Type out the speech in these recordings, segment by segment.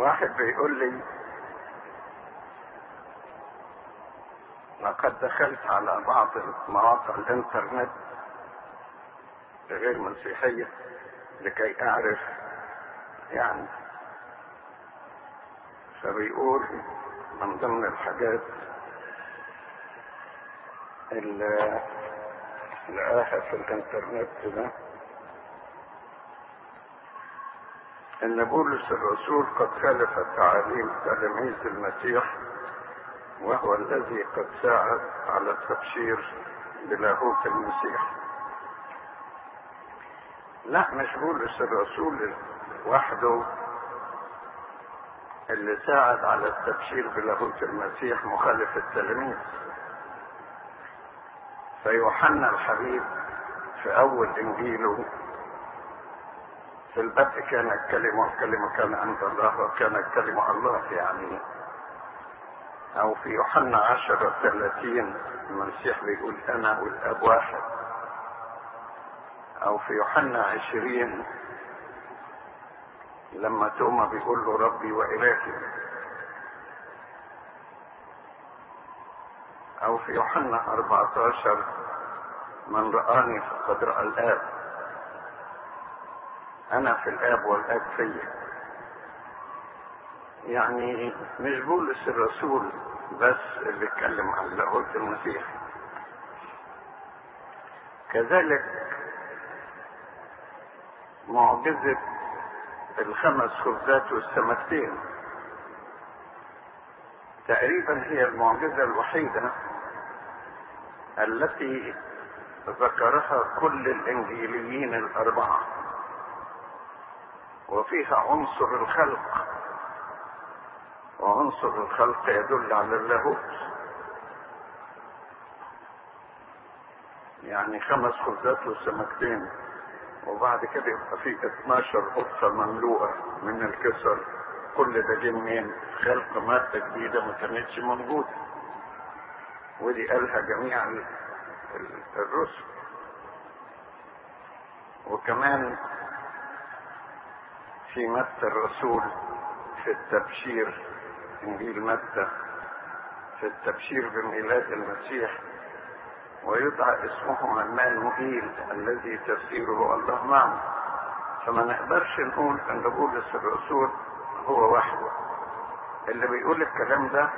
واحد بيقول لي لقد دخلت على بعض مواقع الإنترنت غير مسيحية لكي أعرف يعني فبيقول من ضمن الحاجات اللي لقاها في الإنترنت ده أن بولس الرسول قد خالف تعاليم تلاميذ المسيح وهو الذي قد ساعد على التبشير بلاهوت المسيح. لا مش بولس الرسول وحده اللي ساعد على التبشير بلاهوت المسيح مخالف التلاميذ. فيوحنا الحبيب في أول إنجيله في البدء كان الكلمة والكلمة كان عند الله وكان الكلمة الله يعني أو في يوحنا عشرة ثلاثين المسيح بيقول أنا والأب واحد. أو في يوحنا عشرين لما توما بيقول له ربي وإلهي. أو في يوحنا 14 من رآني فقد رأى الآب. أنا في الآب والآب فيا. يعني مش بولس الرسول بس اللي اتكلم عن لاهوت المسيح. كذلك معجزة الخمس خبزات والسمكتين. تقريبا هي المعجزة الوحيدة التي ذكرها كل الإنجيليين الأربعة. وفيها عنصر الخلق. وعنصر الخلق يدل على اللاهوت. يعني خمس خبزات وسمكتين وبعد كده يبقى في 12 قطه مملوءة من الكسر. كل ده جه منين؟ خلق مادة جديدة ما كانتش موجودة. ودي قالها جميع الرسل. وكمان في متى الرسول في التبشير إنجيل متى؟ في التبشير بميلاد المسيح. ويدعى اسمه المانوئيل الذي تفسيره الله معنا فما نقدرش نقول إن بولس الرسول هو وحده. اللي بيقول الكلام ده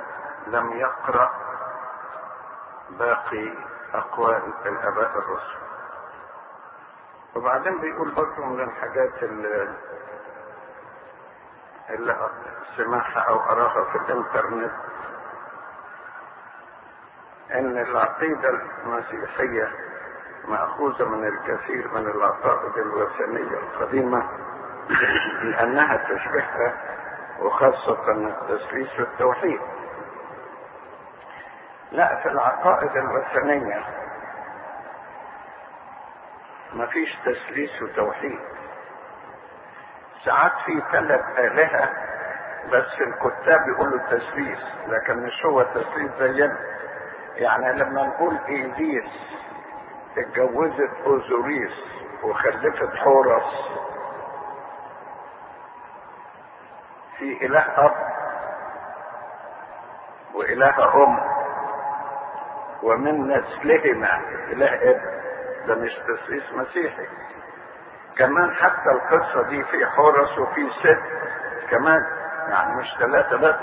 لم يقرأ باقي أقوال الآباء الرسل. وبعدين بيقول برضه من الحاجات اللي, اللي سمعها أو أراها في الإنترنت. إن العقيدة المسيحية مأخوذة من الكثير من العقائد الوثنية القديمة لأنها تشبهها وخاصة التثليث والتوحيد لا في العقائد الوثنية مفيش تثليث وتوحيد ساعات في ثلاث آلهة بس الكتاب يقولوا تثليث لكن مش هو تثليث زينا يعني لما نقول ايديس اتجوزت أوزوريس وخلفت حورس في إله أب وإله أم ومن نسلهما إله ابن ده مش تسليس مسيحي. كمان حتى القصة دي في حورس وفي ست كمان يعني مش ثلاثة بس.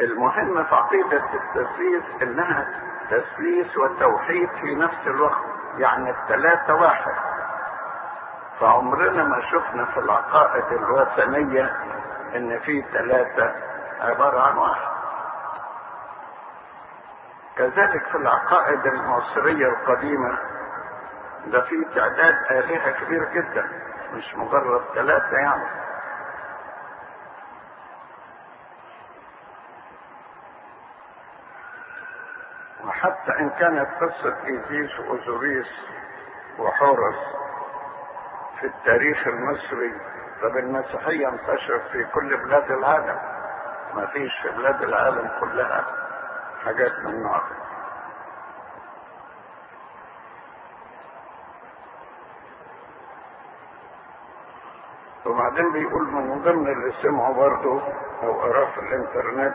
المهم في عقيدة التثليث إنها تثليث وتوحيد في نفس الوقت يعني الثلاثة واحد. فعمرنا ما شفنا في العقائد الوثنية إن في ثلاثة عبارة عن واحد. كذلك في العقائد المصرية القديمة ده في تعداد آلهة كبير جدا مش مجرد ثلاثة يعني. وحتى إن كانت قصة ايزيس واوزوريس وحورس في التاريخ المصري طب المسيحية انتشرت في كل بلاد العالم ما فيش في بلاد العالم كلها. حاجات من النوع وبعدين بيقول من ضمن اللي سمعوا برضه أو قراه في الإنترنت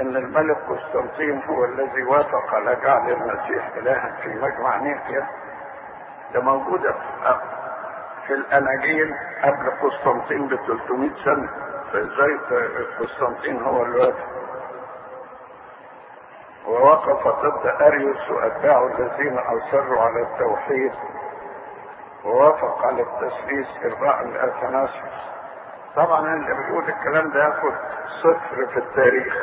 إن الملك قسطنطين هو الذي وافق على جعل المسيح إلها في مجمع نيقيا. ده موجودة في, الأناجيل قبل قسطنطين ب 300 سنة. فإزاي قسطنطين هو اللي وافق؟ ووقف ضد أريوس وأتباعه الذين اصروا على التوحيد ووافق على التسليس إرضاء لاثناسيوس طبعا اللي بيقول الكلام ده ياخد صفر في التاريخ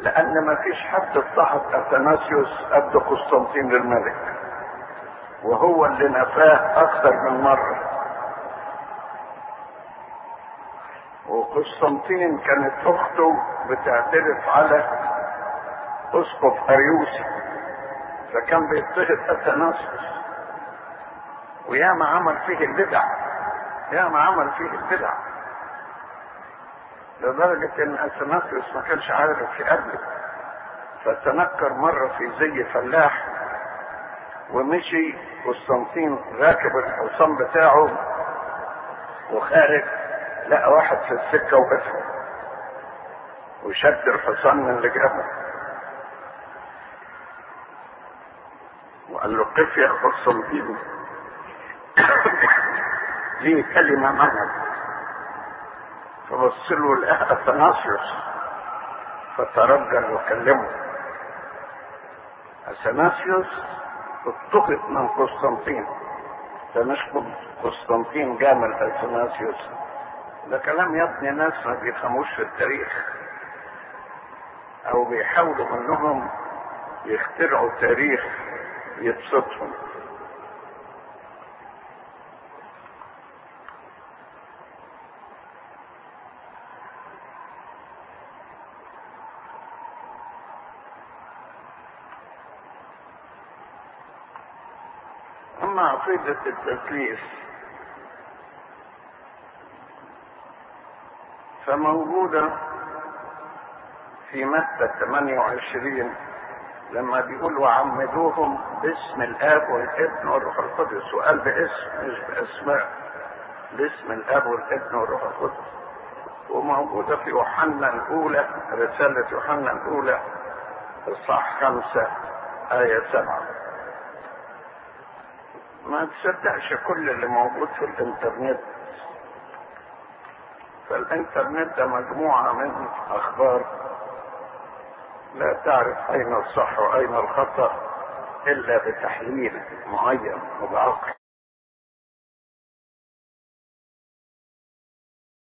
لأن ما فيش حد اضطهد أثناسيوس قد قسطنطين للملك وهو اللي نفاه أكثر من مرة. وقسطنطين كانت أخته بتعترف على اسقف أريوسي. فكان بيضطهد اثناسيوس وياما عمل فيه البدع. ياما عمل فيه البدع. لدرجة إن اثناسيوس ما كانش عارف يقابله فتنكر مرة في زي فلاح. ومشي قسطنطين راكب الحصان بتاعه. وخارج لقى واحد في السكة وقفل وشد الحصان من اللي جابه. له قف يا قسطنطين دي كلمة معنى فبص له لقى اثناسيوس فترجل وكلمه. اثناسيوس اضطهد من قسطنطين. ده مش قسطنطين جامل اثناسيوس ده كلام يبني ناس ما بيفهموش في التاريخ. أو بيحاولوا إنهم يخترعوا تاريخ يبسطهم أما عقيدة التثليث فموجودة في متى 28 لما بيقول وعمدوهم باسم الآب والابن والروح القدس. وقال باسم مش بأسماء باسم الآب والابن والروح القدس. وموجودة في يوحنا الأولى رسالة يوحنا الأولى إصحاح خمسة آية سبعة. ما تصدقش كل اللي موجود في الإنترنت. فالإنترنت ده مجموعة من أخبار لا تعرف أين الصح وأين الخطأ إلا بتحليل معين وبعقل